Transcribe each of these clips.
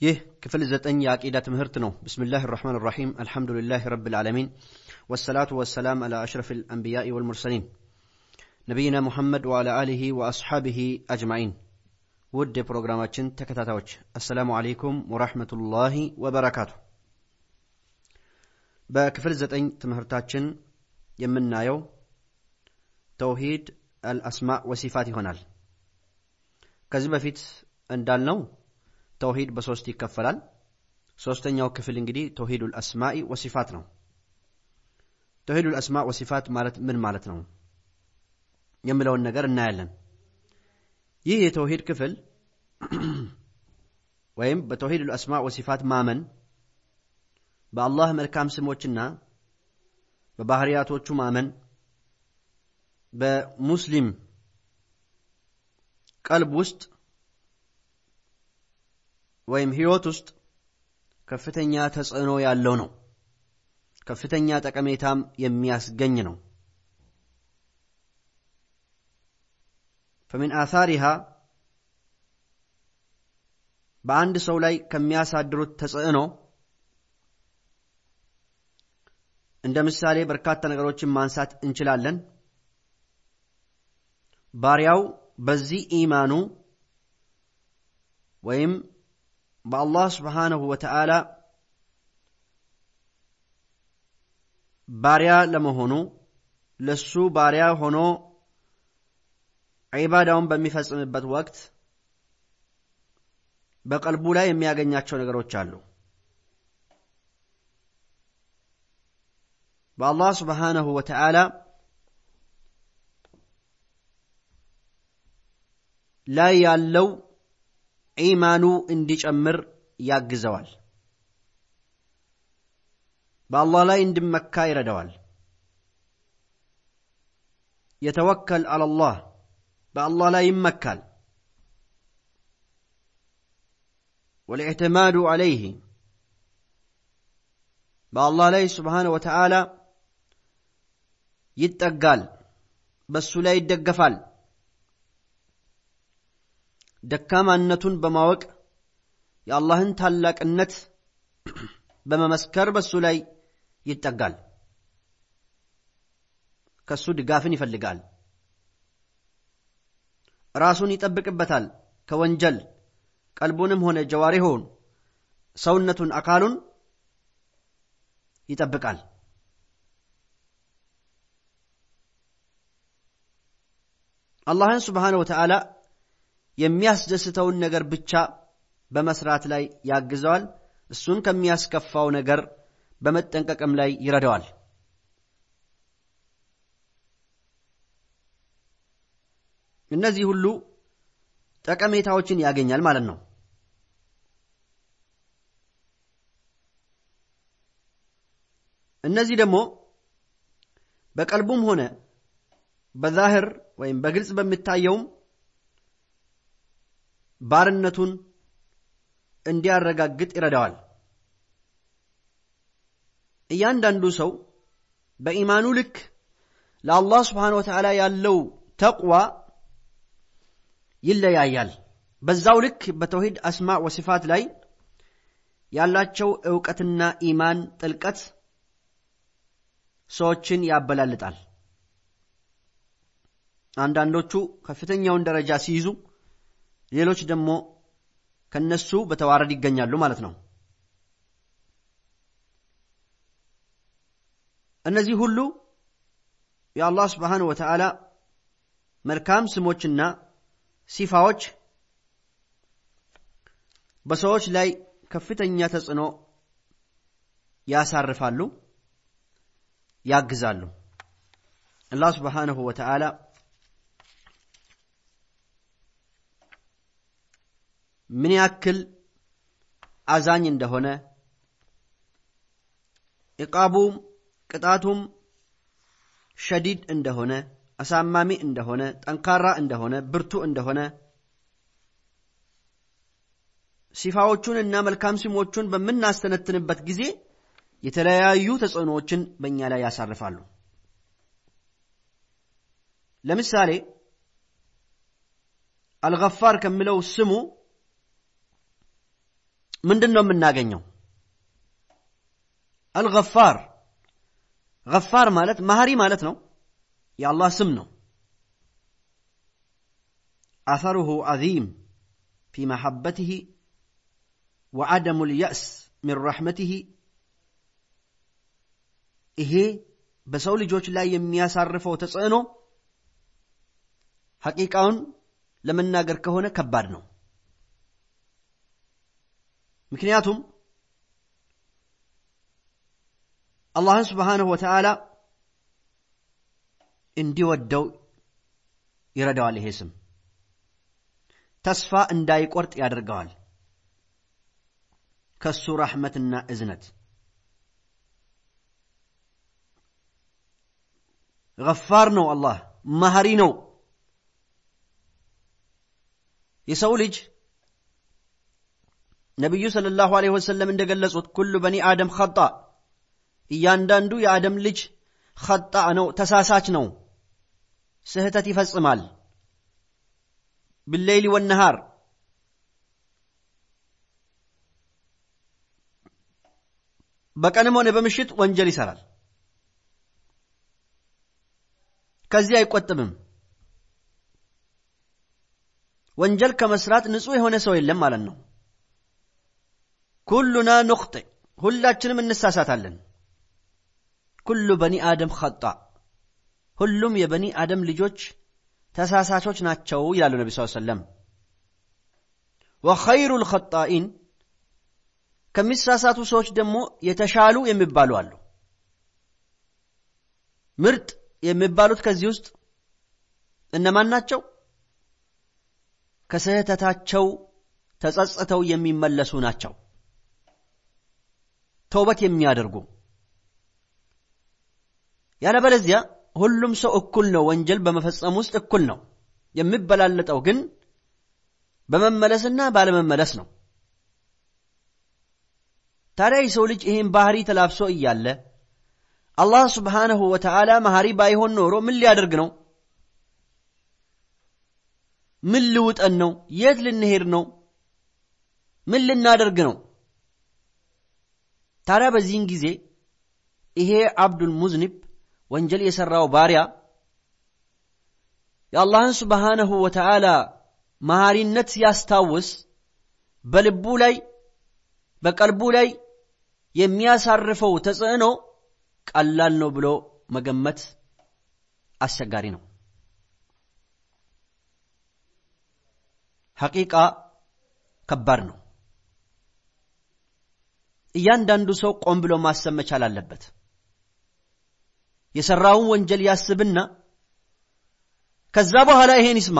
ይህ ክፍል ዘጠኝ የአቂዳ ትምህርት ነው። ብስሚላህ ራሕማን ራሒም አልሐምዱሊላህ ረብል ዓለሚን ወሰላቱ ወሰላም አላ አሽረፍ ልአንቢያኢ ወልሙርሰሊን ነቢይና ሙሐመድ ወአላ አሊሂ ወአስሓቢሂ አጅማዒን። ውድ የፕሮግራማችን ተከታታዮች አሰላሙ አለይኩም ወራህመቱላሂ ወበረካቱ። በክፍል ዘጠኝ ትምህርታችን የምናየው ተውሂድ አልአስማእ ወሲፋት ይሆናል። ከዚህ በፊት እንዳልነው ተውሂድ በሶስት ይከፈላል። ሶስተኛው ክፍል እንግዲህ ተውሂዱል አስማኢ ወሲፋት ነው። ተውሂዱል አስማእ ወሲፋት ማለት ምን ማለት ነው የሚለውን ነገር እናያለን። ይህ የተውሂድ ክፍል ወይም በተውሂዱል አስማእ ወሲፋት ማመን በአላህ መልካም ስሞችና በባህሪያቶቹ ማመን በሙስሊም ቀልብ ውስጥ ወይም ህይወት ውስጥ ከፍተኛ ተጽዕኖ ያለው ነው። ከፍተኛ ጠቀሜታም የሚያስገኝ ነው። ፈሚን አሳሪሃ በአንድ ሰው ላይ ከሚያሳድሩት ተጽዕኖ እንደ ምሳሌ በርካታ ነገሮችን ማንሳት እንችላለን። ባሪያው በዚህ ኢማኑ ወይም በአላህ ስብሓንሁ ወተዓላ ባሪያ ለመሆኑ ለሱ ባሪያ ሆኖ ዒባዳውን በሚፈጽምበት ወቅት በቀልቡ ላይ የሚያገኛቸው ነገሮች አሉ። በአላህ ስብሓንሁ ወተዓላ ላይ ያለው ኢማኑ እንዲጨምር ያግዘዋል። በአላህ ላይ እንዲመካ ይረዳዋል። የተወከል አለላህ በአላህ ላይ ይመካል። ወልኢዕትማዱ ዐለይህ በአላህ ላይ ስብሓነሁ ወተዓላ ይጠጋል፣ በሱ ላይ ይደገፋል። ደካማነቱን በማወቅ የአላህን ታላቅነት በመመስከር በሱ ላይ ይጠጋል። ከሱ ድጋፍን ይፈልጋል። ራሱን ይጠብቅበታል ከወንጀል ቀልቡንም ሆነ ጀዋሪሆውን ሰውነቱን፣ አካሉን ይጠብቃል። አላህን ስብሓነሁ ወተዓላ የሚያስደስተውን ነገር ብቻ በመስራት ላይ ያግዘዋል። እሱን ከሚያስከፋው ነገር በመጠንቀቅም ላይ ይረዳዋል። እነዚህ ሁሉ ጠቀሜታዎችን ያገኛል ማለት ነው። እነዚህ ደግሞ በቀልቡም ሆነ በዛህር ወይም በግልጽ በሚታየውም ባርነቱን እንዲያረጋግጥ ይረዳዋል። እያንዳንዱ ሰው በኢማኑ ልክ ለአላህ ስብሓነ ወተዓላ ያለው ተቅዋ ይለያያል። በዛው ልክ በተውሂድ አስማእ ወሲፋት ላይ ያላቸው እውቀትና ኢማን ጥልቀት ሰዎችን ያበላልጣል። አንዳንዶቹ ከፍተኛውን ደረጃ ሲይዙ ሌሎች ደግሞ ከነሱ በተዋረድ ይገኛሉ ማለት ነው። እነዚህ ሁሉ የአላህ ስብሓን ወተዓላ መልካም ስሞችና ሲፋዎች በሰዎች ላይ ከፍተኛ ተጽዕኖ ያሳርፋሉ፣ ያግዛሉ። አላህ ስብሓንሁ ወተዓላ ምን ያክል አዛኝ እንደሆነ ዕቃቡም ቅጣቱም ሸዲድ እንደሆነ አሳማሚ እንደሆነ ጠንካራ እንደሆነ ብርቱ እንደሆነ ሲፋዎቹን እና መልካም ስሞቹን በምናስተነትንበት ጊዜ የተለያዩ ተጽዕኖዎችን በእኛ ላይ ያሳርፋሉ። ለምሳሌ አልገፋር ከሚለው ስሙ ምንድን ነው የምናገኘው? አልገፋር ገፋር ማለት መሐሪ ማለት ነው። የአላህ ስም ነው። አሰሩሁ ዐዚም ፊ መሐበትህ ወዐደሙ ልየእስ ሚን ረሕመትህ ይሄ በሰው ልጆች ላይ የሚያሳርፈው ተጽዕኖ ሐቂቃውን ለመናገር ከሆነ ከባድ ነው። ምክንያቱም አላህን ስብሓንሁ ወተዓላ እንዲወደው ይረዳዋል። ይሄ ስም ተስፋ እንዳይቆርጥ ያደርገዋል ከሱ ረሕመትና እዝነት ገፋር ነው። አላህ መሐሪ ነው። የሰው ልጅ ነቢዩ ሰለላሁ ዐለይሂ ወሰለም እንደገለጹት ኩሉ በኒ አደም ኸጣ እያንዳንዱ የአደም ልጅ ኸጣ ነው፣ ተሳሳች ነው፣ ስህተት ይፈጽማል። ብሌይሊ ወነሃር በቀንም ሆነ በምሽት ወንጀል ይሰራል። ከዚህ አይቆጥብም። ወንጀል ከመስራት ንጹሕ የሆነ ሰው የለም ማለት ነው። ኩሉና ኑኽጢእ ሁላችንም እንሳሳታለን። ኩሉ በኒ አደም ኸጣ ሁሉም የበኒ አደም ልጆች ተሳሳቾች ናቸው ይላሉ ነቢ ስ ሰለም። ወኸይሩ ልኸጣኢን ከሚሳሳቱ ሰዎች ደግሞ የተሻሉ የሚባሉ አሉ። ምርጥ የሚባሉት ከዚህ ውስጥ እነማን ናቸው? ከስህተታቸው ተጸጽተው የሚመለሱ ናቸው። ተውበት የሚያደርጉ ያለበለዚያ ሁሉም ሰው እኩል ነው። ወንጀል በመፈጸም ውስጥ እኩል ነው። የሚበላለጠው ግን በመመለስና ባለመመለስ ነው። ታዲያ የሰው ልጅ ይህን ባህሪ ተላብሶ እያለ አላህ ስብሓንሁ ወተዓላ መሐሪ ባይሆን ኖሮ ምን ሊያደርግ ነው? ምን ልውጠን ነው? የት ልንሄድ ነው? ምን ልናደርግ ነው? ታዲያ በዚህን ጊዜ ይሄ አብዱል ሙዝኒብ ወንጀል የሠራው ባሪያ የአላህን ስብሓንሁ ወተዓላ መሐሪነት ሲያስታውስ በልቡ ላይ በቀልቡ ላይ የሚያሳርፈው ተጽዕኖ ቀላል ነው ብሎ መገመት አስቸጋሪ ነው። ሐቂቃ ከባድ ነው። እያንዳንዱ ሰው ቆም ብሎ ማሰብ መቻል አለበት። የሠራውን ወንጀል ያስብና ከዛ በኋላ ይሄን ይስማ።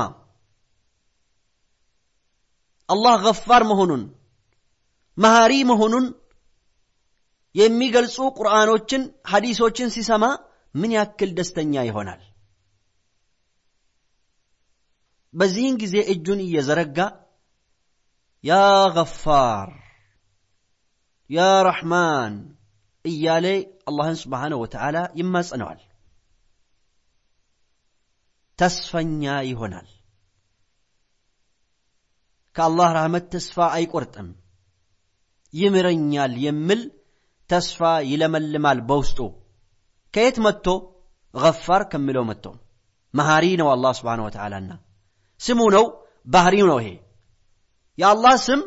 አላህ ገፋር መሆኑን መሐሪ መሆኑን የሚገልጹ ቁርአኖችን፣ ሐዲሶችን ሲሰማ ምን ያክል ደስተኛ ይሆናል? በዚህን ጊዜ እጁን እየዘረጋ ያ ገፋር ያ ረሕማን እያለ አላህን ስብሓነሁ ወተዓላ ይማጸነዋል። ተስፈኛ ይሆናል። ከአላህ ረህመት ተስፋ አይቆርጥም። ይምረኛል የሚል ተስፋ ይለመልማል በውስጡ። ከየት መጥቶ? ገፋር ከሚለው መጥቶ። መሐሪ ነው አላህ ስብሓነሁ ወተዓላና ስሙ ነው፣ ባህሪው ነው። ይሄ የአላህ ስም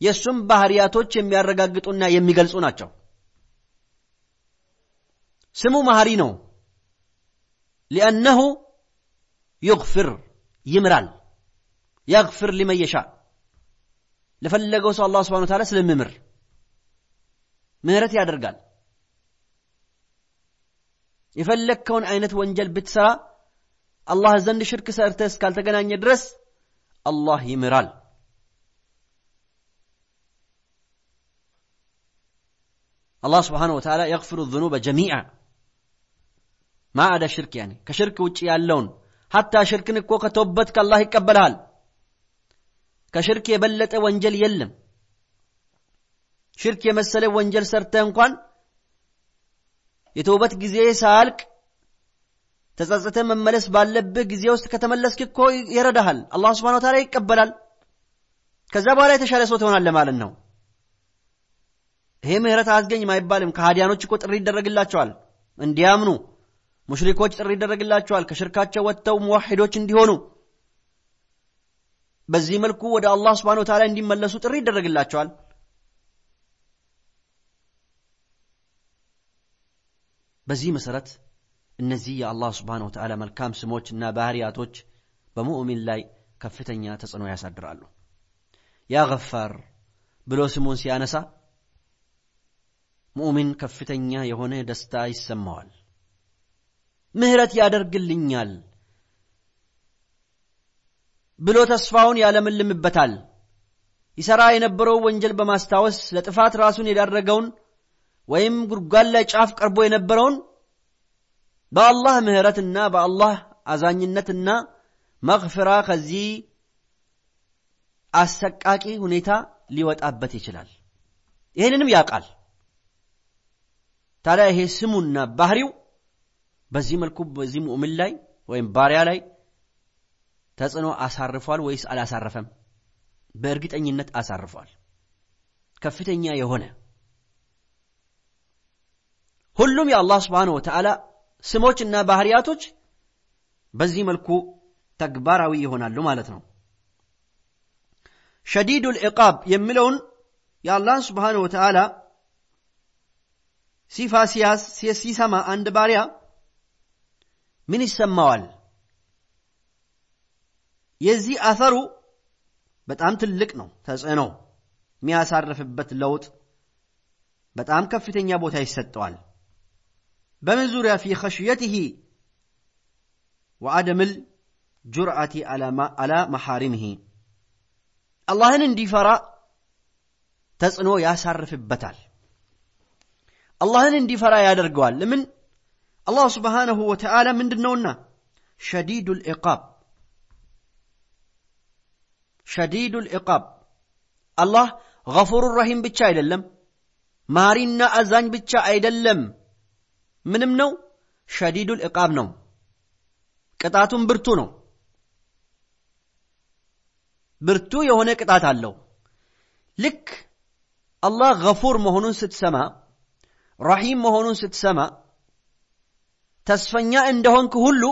የእሱም ባህሪያቶች የሚያረጋግጡና የሚገልጹ ናቸው። ስሙ መሐሪ ነው። ሊአነሁ ዩግፍር ይምራል። ያግፍር ሊመን ለፈለገው ሰው አላህ ስብሓነሁ ወተዓላ ስለሚምር ምህረት ያደርጋል። የፈለግከውን አይነት ወንጀል ብትሰራ አላህ ዘንድ ሽርክ ሰርተህ እስካልተገናኘ ድረስ አላህ ይምራል። አላህ ስብሓነሁ ወተዓላ የግፍሩ ዙኑበ ጀሚዓ ማ አዳ ሽርክ ያኔ ከሽርክ ውጭ ያለውን ሐታ ሽርክን እኮ ከተውበት ከአላህ ይቀበልሃል። ከሽርክ የበለጠ ወንጀል የለም። ሽርክ የመሰለ ወንጀል ሰርተህ እንኳን የተውበት ጊዜ ሳያልቅ ተጸጽተህ መመለስ ባለብህ ጊዜ ውስጥ ከተመለስክ እኮ ይረዳሃል። አላህ ስብሓነሁ ወተዓላ ይቀበላል። ከዛ በኋላ የተሻለ ሰው ትሆናለህ ማለት ነው። ይሄ ምህረት አያስገኝም አይባልም። ከሃዲያኖች እኮ ጥሪ ይደረግላቸዋል እንዲያምኑ፣ ሙሽሪኮች ጥሪ ይደረግላቸዋል ከሽርካቸው ወጥተው ሙዋሒዶች እንዲሆኑ፣ በዚህ መልኩ ወደ አላህ ስብሓነሁ ወተዓላ እንዲመለሱ ጥሪ ይደረግላቸዋል። በዚህ መሰረት እነዚህ የአላህ ስብሓነሁ ወተዓላ መልካም ስሞች እና ባህሪያቶች በሙእሚን ላይ ከፍተኛ ተጽዕኖ ያሳድራሉ። ያ ገፋር ብሎ ስሙን ሲያነሳ ሙእሚን ከፍተኛ የሆነ ደስታ ይሰማዋል። ምህረት ያደርግልኛል ብሎ ተስፋውን ያለምልምበታል። ይሠራ የነበረው ወንጀል በማስታወስ ለጥፋት ራሱን የዳረገውን ወይም ጉድጓድ ላይ ጫፍ ቀርቦ የነበረውን በአላህ ምህረትና በአላህ አዛኝነትና መግፍራ ከዚህ አሰቃቂ ሁኔታ ሊወጣበት ይችላል። ይህንንም ያውቃል። ታዲያ ይሄ ስሙና ባህሪው በዚህ መልኩ በዚህ ሙእምን ላይ ወይም ባሪያ ላይ ተጽዕኖ አሳርፏል ወይስ አላሳረፈም? በእርግጠኝነት አሳርፏል። ከፍተኛ የሆነ ሁሉም የአላህ ስብሓነሁ ወተዓላ ስሞችና ባህሪያቶች በዚህ መልኩ ተግባራዊ ይሆናሉ ማለት ነው። ሸዲዱል ዒቃብ የሚለውን የአላህን ስብሓነሁ ወተዓላ ሲፋ ሲሰማ አንድ ባሪያ ምን ይሰማዋል? የዚህ አፈሩ በጣም ትልቅ ነው። ተጽዕኖ የሚያሳርፍበት ለውጥ በጣም ከፍተኛ ቦታ ይሰጠዋል። በምን ዙሪያ ፊ ኸሽየትህ ወዐደምል ጁርዓቲ አላ መሐሪምህ አላህን እንዲፈራ ተጽዕኖ ያሳርፍበታል። አላህን እንዲፈራ ያደርገዋል። ለምን? አላህ ስብሓነሁ ወተዓላ ምንድን ነውና ሸዲዱል ዒቃብ ሸዲዱል ዒቃብ አላህ ገፉሩ ረሂም ብቻ አይደለም፣ ማሪና አዛኝ ብቻ አይደለም። ምንም ነው፣ ሸዲዱል ዒቃብ ነው። ቅጣቱም ብርቱ ነው። ብርቱ የሆነ ቅጣት አለው። ልክ አላህ ገፉር መሆኑን ስትሰማ፣ ረሂም መሆኑን ስትሰማ፣ ተስፈኛ እንደሆንክ ሁሉ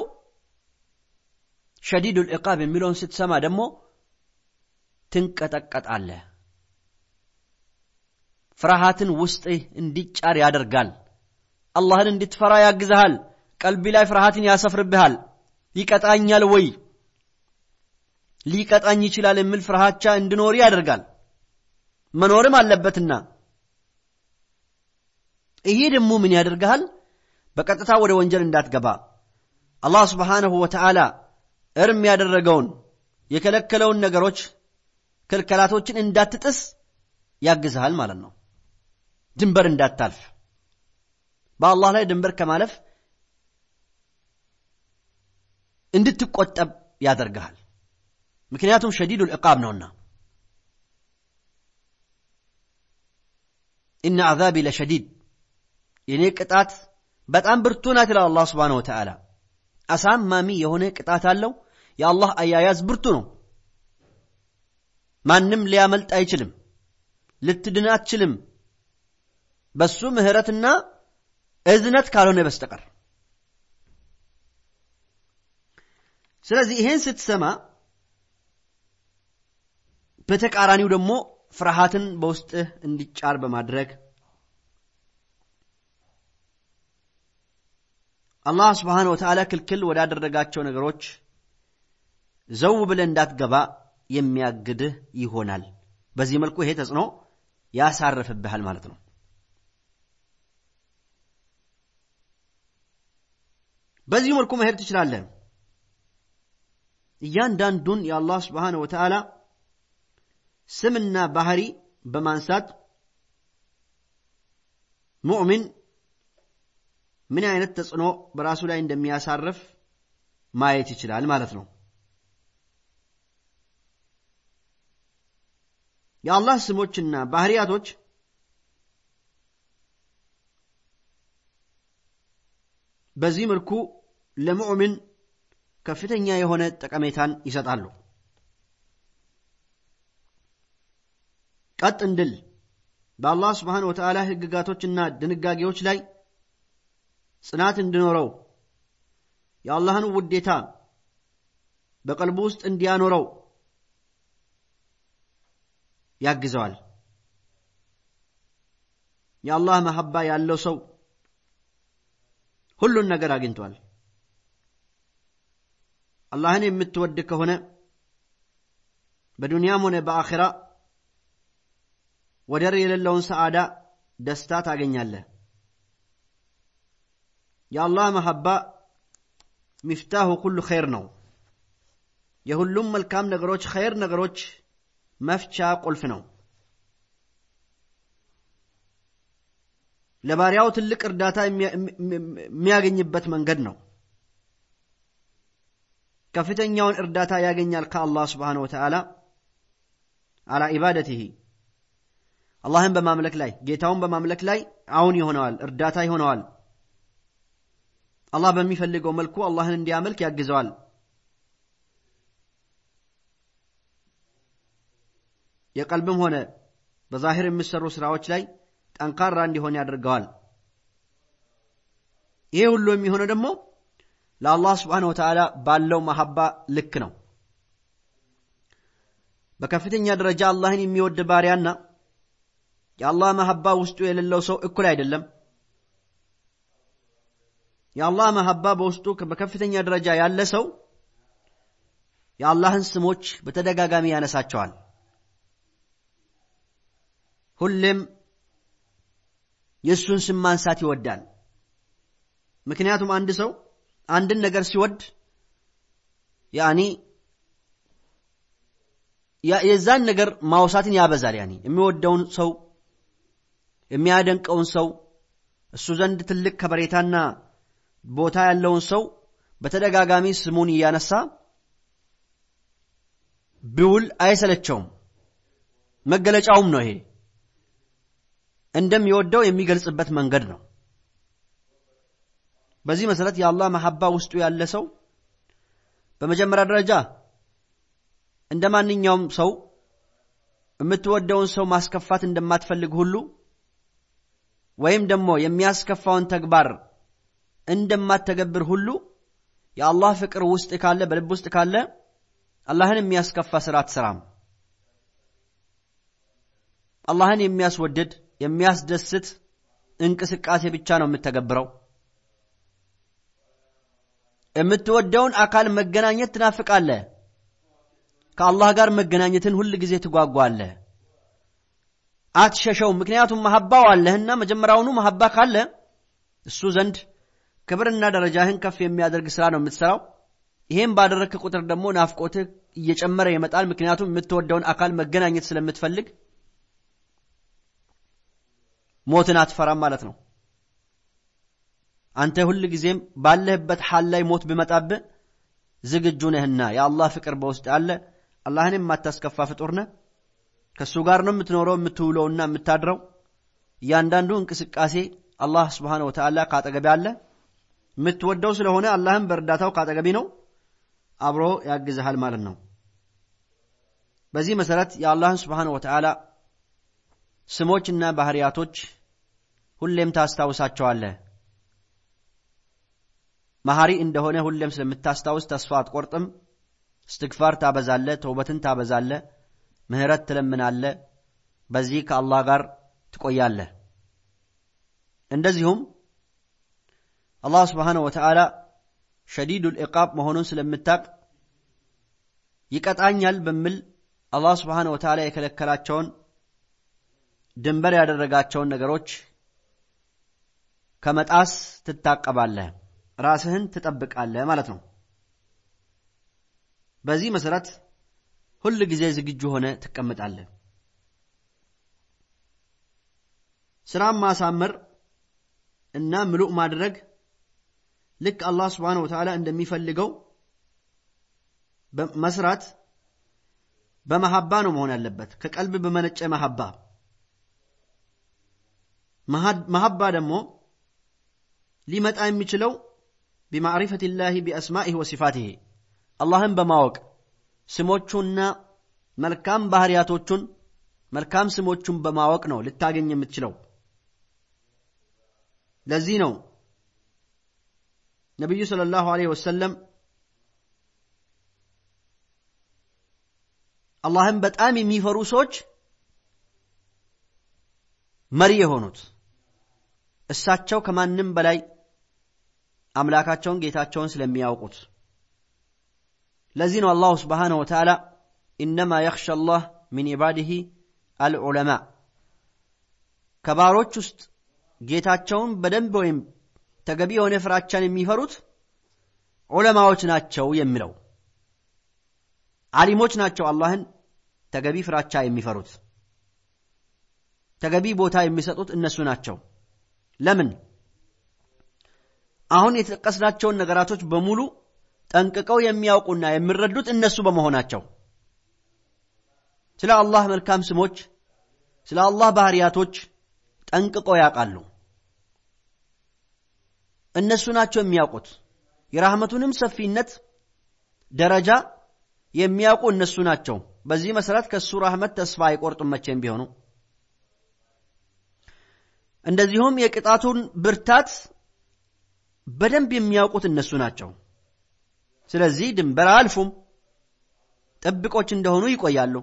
ሸዲዱል ዒቃብ የሚለውን ስትሰማ ደግሞ ትንቀጠቀጣለህ። ፍርሃትን ውስጥህ እንዲጫር ያደርጋል። አላህን እንድትፈራ ያግዝሃል። ቀልቢ ላይ ፍርሃትን ያሰፍርብሃል። ይቀጣኛል ወይ ሊቀጣኝ ይችላል የሚል ፍርሃቻ እንድኖር ያደርጋል። መኖርም አለበትና ይሄ ደግሞ ምን ያደርግሃል? በቀጥታ ወደ ወንጀል እንዳትገባ አላህ ስብሓነሁ ወተዓላ እርም ያደረገውን የከለከለውን ነገሮች ክልከላቶችን እንዳትጥስ ያግዝሃል ማለት ነው። ድንበር እንዳታልፍ በአላህ ላይ ድንበር ከማለፍ እንድትቆጠብ ያደርግሃል። ምክንያቱም ሸዲዱል ዒቃብ ነውና ኢነ አዛቢ ለሸዲድ የኔ ቅጣት በጣም ብርቱ ናት ይላል አላህ ስብሓነሁ ወተዓላ። አሳማሚ የሆነ ቅጣት አለው። የአላህ አያያዝ ብርቱ ነው። ማንም ሊያመልጥ አይችልም። ልትድን አትችልም። በሱ ምህረትና እዝነት ካልሆነ በስተቀር ስለዚህ ይሄን ስትሰማ በተቃራኒው ደግሞ ፍርሃትን በውስጥህ እንዲጫር በማድረግ አላህ ስብሓነሁ ወተዓላ ክልክል ወዳደረጋቸው ነገሮች ዘው ብለህ እንዳትገባ የሚያግድህ ይሆናል። በዚህ መልኩ ይሄ ተጽዕኖ ያሳርፍብሃል ማለት ነው። በዚህ መልኩ መሄድ ትችላለህ። እያንዳንዱን የአላህ ስብሓነሁ ወተዓላ ስምና ባህሪ በማንሳት ሙእሚን ምን አይነት ተጽዕኖ በራሱ ላይ እንደሚያሳርፍ ማየት ይችላል ማለት ነው። የአላህ ስሞችና ባህሪያቶች በዚህ መልኩ ለሙእሚን ከፍተኛ የሆነ ጠቀሜታን ይሰጣሉ። ቀጥ እንድል በአላህ ስብሓን ወተዓላ ህግጋቶችና ድንጋጌዎች ላይ ጽናት እንዲኖረው የአላህን ውዴታ በቀልቡ ውስጥ እንዲያኖረው ያግዘዋል። የአላህ መሐባ ያለው ሰው ሁሉን ነገር አግኝቷል። አላህን የምትወድ ከሆነ በዱንያም ሆነ በአኼራ ወደር የሌለውን ሰዓዳ ደስታ ታገኛለህ። የአላህ መሐባ ሚፍታሁ ኩሉ ኸይር ነው። የሁሉም መልካም ነገሮች ኸይር ነገሮች መፍቻ ቁልፍ ነው። ለባሪያው ትልቅ እርዳታ የሚያገኝበት መንገድ ነው። ከፍተኛውን እርዳታ ያገኛል ከአላህ ስብሓነሁ ወተዓላ አላ ኢባደትህ አላህን በማምለክ ላይ ጌታውን በማምለክ ላይ አሁን ይሆነዋል፣ እርዳታ ይሆነዋል። አላህ በሚፈልገው መልኩ አላህን እንዲያመልክ ያግዘዋል። የቀልብም ሆነ በዛሂር የሚሰሩ ስራዎች ላይ ጠንካራ እንዲሆን ያደርገዋል። ይሄ ሁሉ የሚሆነው ደግሞ ለአላህ ስብሓነሁ ወተዓላ ባለው መሐባ ልክ ነው። በከፍተኛ ደረጃ አላህን የሚወድ ባሪያና የአላህ መሐባ ውስጡ የሌለው ሰው እኩል አይደለም። የአላህ መሐባ በውስጡ በከፍተኛ ደረጃ ያለ ሰው የአላህን ስሞች በተደጋጋሚ ያነሳቸዋል። ሁሌም የእሱን ስም ማንሳት ይወዳል። ምክንያቱም አንድ ሰው አንድን ነገር ሲወድ ያኒ የዛን ነገር ማውሳትን ያበዛል። ያኒ የሚወደውን ሰው የሚያደንቀውን ሰው እሱ ዘንድ ትልቅ ከበሬታና ቦታ ያለውን ሰው በተደጋጋሚ ስሙን እያነሳ ብውል አይሰለቸውም። መገለጫውም ነው ይሄ። እንደሚወደው የሚገልጽበት መንገድ ነው። በዚህ መሰረት የአላህ መሐባ ውስጡ ያለ ሰው በመጀመሪያ ደረጃ እንደ ማንኛውም ሰው የምትወደውን ሰው ማስከፋት እንደማትፈልግ ሁሉ ወይም ደግሞ የሚያስከፋውን ተግባር እንደማትተገብር ሁሉ የአላህ ፍቅር ውስጥ ካለ በልብ ውስጥ ካለ አላህን የሚያስከፋ ስራ አትሰራም። አላህን የሚያስወድድ የሚያስደስት እንቅስቃሴ ብቻ ነው የምተገብረው። የምትወደውን አካል መገናኘት ትናፍቃለህ። ከአላህ ጋር መገናኘትን ሁል ጊዜ ትጓጓለህ። አትሸሸውም። ምክንያቱም መሐባው አለህና መጀመሪያውኑ መሐባ ካለ እሱ ዘንድ ክብርና ደረጃህን ከፍ የሚያደርግ ስራ ነው የምትሰራው። ይሄም ባደረግክ ቁጥር ደግሞ ናፍቆትህ እየጨመረ ይመጣል። ምክንያቱም የምትወደውን አካል መገናኘት ስለምትፈልግ ሞትን አትፈራም ማለት ነው። አንተ ሁል ጊዜም ባለህበት ሐል ላይ ሞት ቢመጣብህ ዝግጁ ነህና የአላህ ፍቅር በውስጥ አለ። አላህን የማታስከፋ ፍጡር ነህ። ከእሱ ጋር ነው የምትኖረው የምትውለውና የምታድረው። እያንዳንዱ እንቅስቃሴ አላህ ስብሓነ ወተዓላ ካጠገቢ አለ። የምትወደው ስለሆነ አላህም በእርዳታው ካጠገቢ ነው፣ አብሮ ያግዝሃል ማለት ነው። በዚህ መሰረት የአላህን ስብሓነ ወተዓላ ስሞችና ባህሪያቶች ሁሌም ታስታውሳቸዋለህ። መሐሪ እንደሆነ ሁሌም ስለምታስታውስ ተስፋ አትቆርጥም። እስትግፋር ታበዛለ፣ ተውበትን ታበዛለ፣ ምህረት ትለምናለ። በዚህ ከአላህ ጋር ትቆያለህ። እንደዚሁም አላህ ስብሓነሁ ወተዓላ ሸዲዱል ኢቃብ መሆኑን ስለምታቅ ይቀጣኛል በሚል አላህ ስብሓነሁ ወተዓላ የከለከላቸውን ድንበር ያደረጋቸውን ነገሮች ከመጣስ ትታቀባለህ፣ ራስህን ትጠብቃለህ ማለት ነው። በዚህ መሰረት ሁል ጊዜ ዝግጁ ሆነ ትቀምጣለህ። ስራም ማሳመር እና ምሉእ ማድረግ ልክ አላህ ስብሓነሁ ወተዓላ እንደሚፈልገው መስራት በመሐባ ነው መሆን ያለበት፣ ከቀልብ በመነጨ መሐባ። መሐባ ደግሞ ሊመጣ የሚችለው ቢማዕሪፈት ላህ ቢአስማኢህ ወሲፋትህ አላህን በማወቅ ስሞቹና መልካም ባህርያቶቹን መልካም ስሞቹን በማወቅ ነው ልታገኝ የምትችለው። ለዚህ ነው ነቢዩ ሰለላሁ ዐለይሂ ወሰለም አላህን በጣም የሚፈሩ ሰዎች መሪ የሆኑት እሳቸው ከማንም በላይ አምላካቸውን ጌታቸውን ስለሚያውቁት። ለዚህ ነው አላሁ ስብሓነሁ ወተዓላ ኢነማ የኽሻ አላህ ሚን ዒባዲሂ አልዑለማ ከባሮች ውስጥ ጌታቸውን በደንብ ወይም ተገቢ የሆነ ፍራቻን የሚፈሩት ዑለማዎች ናቸው የሚለው ዓሊሞች ናቸው አላህን ተገቢ ፍራቻ የሚፈሩት ተገቢ ቦታ የሚሰጡት እነሱ ናቸው። ለምን? አሁን የተጠቀስናቸውን ነገራቶች በሙሉ ጠንቅቀው የሚያውቁና የሚረዱት እነሱ በመሆናቸው ስለ አላህ መልካም ስሞች፣ ስለ አላህ ባህሪያቶች ጠንቅቀው ያውቃሉ። እነሱ ናቸው የሚያውቁት። የራህመቱንም ሰፊነት ደረጃ የሚያውቁ እነሱ ናቸው። በዚህ መሰረት ከእሱ ራህመት ተስፋ አይቆርጡም መቼም ቢሆኑ። እንደዚሁም የቅጣቱን ብርታት በደንብ የሚያውቁት እነሱ ናቸው። ስለዚህ ድንበር አያልፉም፣ ጥብቆች እንደሆኑ ይቆያሉ።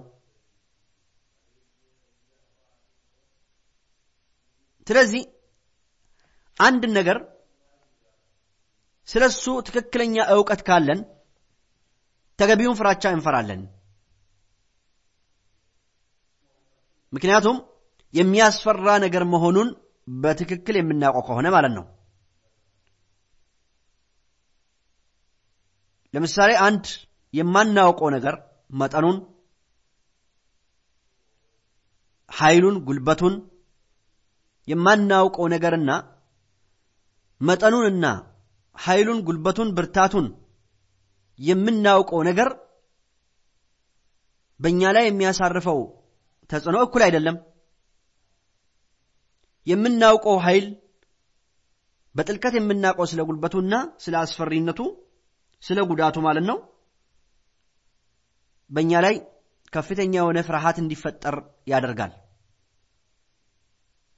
ስለዚህ አንድን ነገር ስለ እሱ ትክክለኛ እውቀት ካለን ተገቢውን ፍራቻ እንፈራለን። ምክንያቱም የሚያስፈራ ነገር መሆኑን በትክክል የምናውቀው ከሆነ ማለት ነው። ለምሳሌ አንድ የማናውቀው ነገር መጠኑን፣ ኃይሉን፣ ጉልበቱን የማናውቀው ነገርና መጠኑንና ኃይሉን፣ ጉልበቱን፣ ብርታቱን የምናውቀው ነገር በእኛ ላይ የሚያሳርፈው ተጽዕኖ እኩል አይደለም። የምናውቀው ኃይል በጥልቀት የምናውቀው ስለ ጉልበቱና ስለ አስፈሪነቱ ስለ ጉዳቱ ማለት ነው በእኛ ላይ ከፍተኛ የሆነ ፍርሃት እንዲፈጠር ያደርጋል።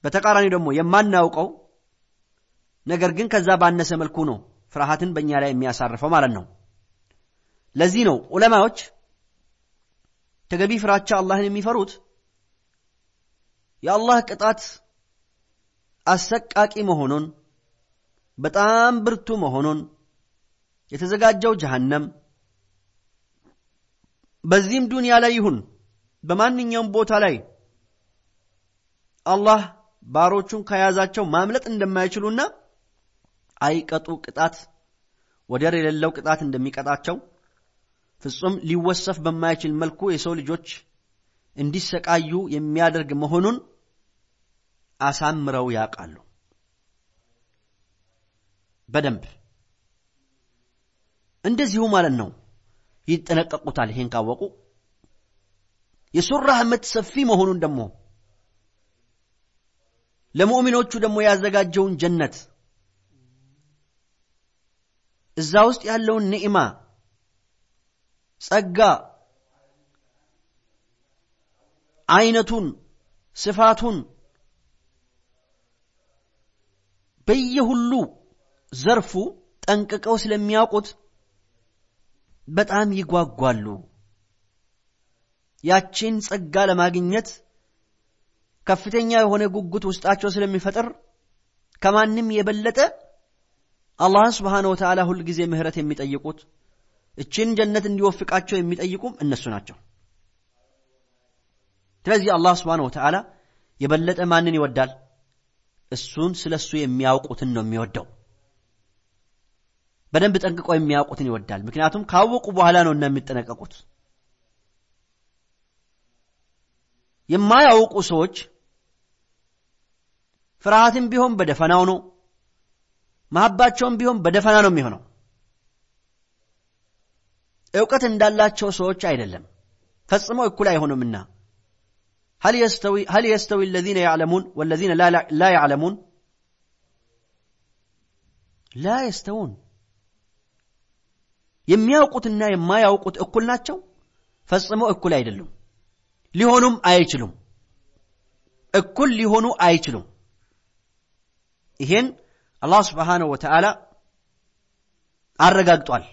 በተቃራኒ ደግሞ የማናውቀው ነገር ግን ከዛ ባነሰ መልኩ ነው ፍርሃትን በእኛ ላይ የሚያሳርፈው ማለት ነው። ለዚህ ነው ዑለማዎች ተገቢ ፍራቻ አላህን የሚፈሩት የአላህ ቅጣት አሰቃቂ መሆኑን በጣም ብርቱ መሆኑን የተዘጋጀው ጀሃነም በዚህም ዱንያ ላይ ይሁን በማንኛውም ቦታ ላይ አላህ ባሮቹን ከያዛቸው ማምለጥ እንደማይችሉና አይቀጡ ቅጣት ወደር የሌለው ቅጣት እንደሚቀጣቸው ፍጹም ሊወሰፍ በማይችል መልኩ የሰው ልጆች እንዲሰቃዩ የሚያደርግ መሆኑን አሳምረው ያውቃሉ። በደንብ እንደዚሁ ማለት ነው ይጠነቀቁታል። ይሄን ካወቁ የሱን ራህመት ሰፊ መሆኑን ደግሞ ለሙእሚኖቹ ደግሞ ያዘጋጀውን ጀነት እዛ ውስጥ ያለውን ኒዕማ ጸጋ አይነቱን ስፋቱን በየሁሉ ዘርፉ ጠንቅቀው ስለሚያውቁት በጣም ይጓጓሉ። ያቺን ጸጋ ለማግኘት ከፍተኛ የሆነ ጉጉት ውስጣቸው ስለሚፈጥር ከማንም የበለጠ አላህን ስብሓነሁ ወተዓላ ሁልጊዜ ምህረት የሚጠይቁት እችን ጀነት እንዲወፍቃቸው የሚጠይቁም እነሱ ናቸው። ስለዚህ አላህ ስብሓነሁ ወተዓላ የበለጠ ማንን ይወዳል? እሱን ስለ እሱ የሚያውቁትን ነው የሚወደው። በደንብ ጠንቅቀው የሚያውቁትን ይወዳል። ምክንያቱም ካወቁ በኋላ ነው እና የሚጠነቀቁት። የማያውቁ ሰዎች ፍርሃትም ቢሆን በደፈናው ነው፣ መሀባቸውም ቢሆን በደፈና ነው የሚሆነው። እውቀት እንዳላቸው ሰዎች አይደለም፣ ፈጽሞ እኩል አይሆኑምና هل يستوي هل يستوي الذين يعلمون والذين لا لا يعلمون لا يستوون የሚያውቁትና የማያውቁት እኩል ናቸው? ፈጽሞ እኩል አይደሉም፣ ሊሆኑም አይችሉም። እኩል ሊሆኑ አይችሉም። ይሄን አላህ سبحانه وتعالى አረጋግጧል።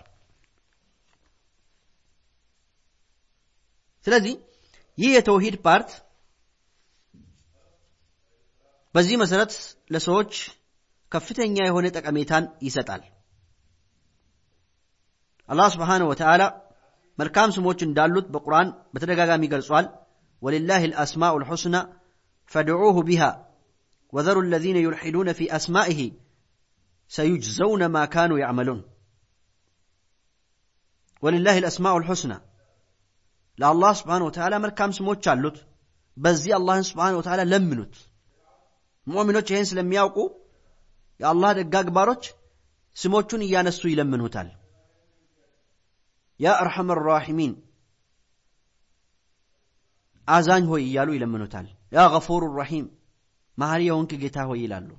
ስለዚህ ይህ የተውሂድ part በዚህ መሰረት ለሰዎች ከፍተኛ የሆነ ጠቀሜታን ይሰጣል። አላህ ስብሓንሁ ወተዓላ መልካም ስሞች እንዳሉት በቁርአን በተደጋጋሚ ገልጿል። ወሊላህ ልአስማኡ ልሑስና ፈድዑሁ ቢሃ ወዘሩ ለዚነ ዩልሒዱነ ፊ አስማኢሂ ሰዩጅዘውነ ማ ካኑ ያዕመሉን። ወሊላህ ልአስማኡ ልሑስና ለአላህ ስብሓንሁ ወተዓላ መልካም ስሞች አሉት። በዚህ አላህን ስብሓንሁ ወተዓላ ለምኑት። ሙእሚኖች ይህን ስለሚያውቁ የአላህ ደጋግ ባሮች ስሞቹን እያነሱ ይለምኑታል። ያ አርሐመ ራሒሚን አዛኝ ሆይ እያሉ ይለምኑታል። ያ ገፉሩ ረሒም መሐሪ የሆንክ ጌታ ሆይ ይላሉ።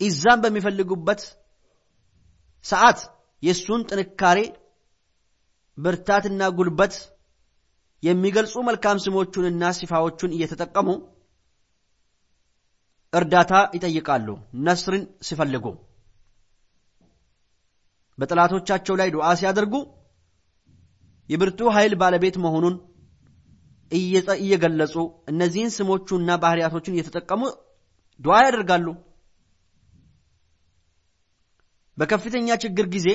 ኢዛን በሚፈልጉበት ሰዓት የእሱን ጥንካሬ ብርታትና ጉልበት የሚገልጹ መልካም ስሞቹንና ሲፋዎቹን እየተጠቀሙ እርዳታ ይጠይቃሉ። ነስርን ሲፈልጉ በጠላቶቻቸው ላይ ዱዓ ሲያደርጉ የብርቱ ኃይል ባለቤት መሆኑን እየገለጹ እነዚህን ስሞቹና ባህሪያቶችን እየተጠቀሙ ዱዓ ያደርጋሉ። በከፍተኛ ችግር ጊዜ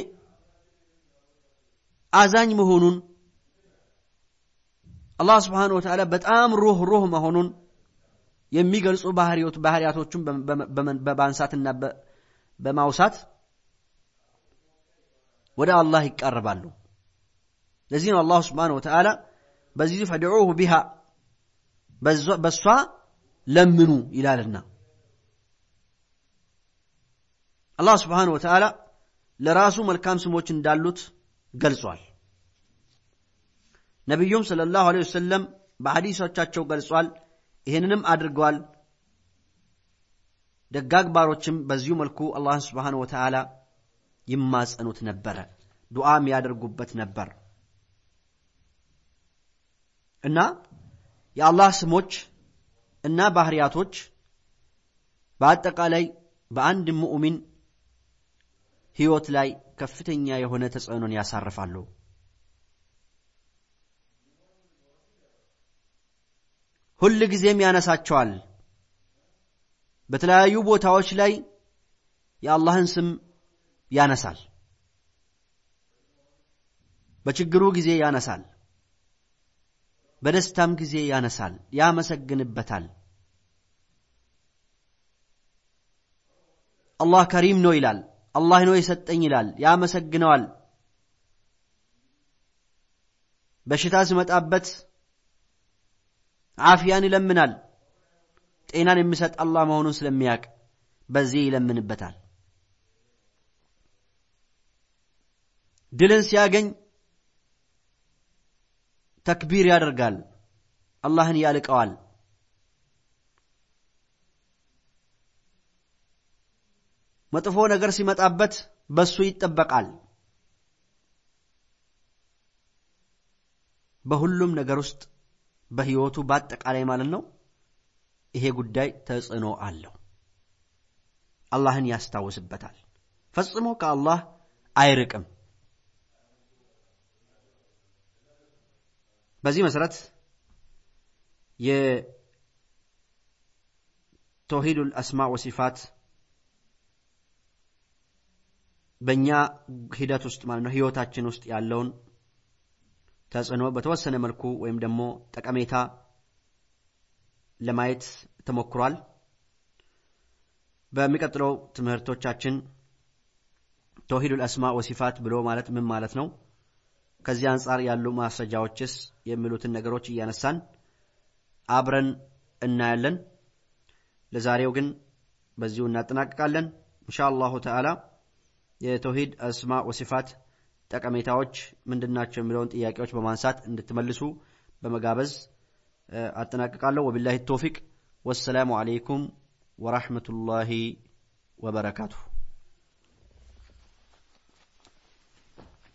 አዛኝ መሆኑን አላህ ስብሓነሁ ወተዓላ በጣም ሩህ ሩህ መሆኑን የሚገልጹ ባህሪያቶቹን በማንሳትና በማውሳት ወደ አላህ ይቃረባሉ። ለዚህ ነው አላሁ ስብሓነሁ ወተዓላ በዚህ ፈድዑሁ ቢሃ በሷ ለምኑ ይላልና አላህ ስብሓነሁ ወተዓላ ለራሱ መልካም ስሞች እንዳሉት ገልጿል። ነቢዩም ሰለላሁ ዐለይሂ ወሰለም በሐዲሶቻቸው ገልጿል። ይህንንም አድርገዋል። ደጋግ ባሮችም በዚሁ መልኩ አላህን ስብሓነሁ ወተዓላ ይማጸኑት ነበረ፣ ዱዓም ያደርጉበት ነበር እና የአላህ ስሞች እና ባህሪያቶች በአጠቃላይ በአንድ ሙእሚን ሕይወት ላይ ከፍተኛ የሆነ ተጽዕኖን ያሳርፋሉ። ሁል ጊዜም ያነሳቸዋል። በተለያዩ ቦታዎች ላይ የአላህን ስም ያነሳል። በችግሩ ጊዜ ያነሳል። በደስታም ጊዜ ያነሳል፣ ያመሰግንበታል። አላህ ከሪም ነው ይላል። አላህ ነው የሰጠኝ ይላል፣ ያመሰግነዋል። በሽታ ሲመጣበት ዓፊያን ይለምናል። ጤናን የሚሰጥ አላህ መሆኑን ስለሚያውቅ በዚህ ይለምንበታል። ድልን ሲያገኝ ተክቢር ያደርጋል፣ አላህን ያልቀዋል። መጥፎ ነገር ሲመጣበት በሱ ይጠበቃል። በሁሉም ነገር ውስጥ በህይወቱ በአጠቃላይ ማለት ነው ይሄ ጉዳይ ተጽዕኖ አለው። አላህን ያስታውስበታል። ፈጽሞ ከአላህ አይርቅም። በዚህ መሰረት የተውሂዱል አስማ ወሲፋት በእኛ ሂደት ውስጥ ማለት ነው ህይወታችን ውስጥ ያለውን ተጽዕኖ በተወሰነ መልኩ ወይም ደግሞ ጠቀሜታ ለማየት ተሞክሯል። በሚቀጥለው ትምህርቶቻችን ተውሂዱል አስማ ወሲፋት ብሎ ማለት ምን ማለት ነው፣ ከዚህ አንጻር ያሉ ማስረጃዎችስ የሚሉትን ነገሮች እያነሳን አብረን እናያለን። ለዛሬው ግን በዚሁ እናጠናቅቃለን። እንሻ አላሁ ተዓላ የተውሂድ አስማ ወሲፋት ጠቀሜታዎች ምንድናቸው የሚለውን ጥያቄዎች በማንሳት እንድትመልሱ በመጋበዝ አጠናቅቃለሁ። ወቢላሂ ተውፊቅ ወሰላሙ አለይኩም ወራህመቱላሂ ወበረካቱሁ።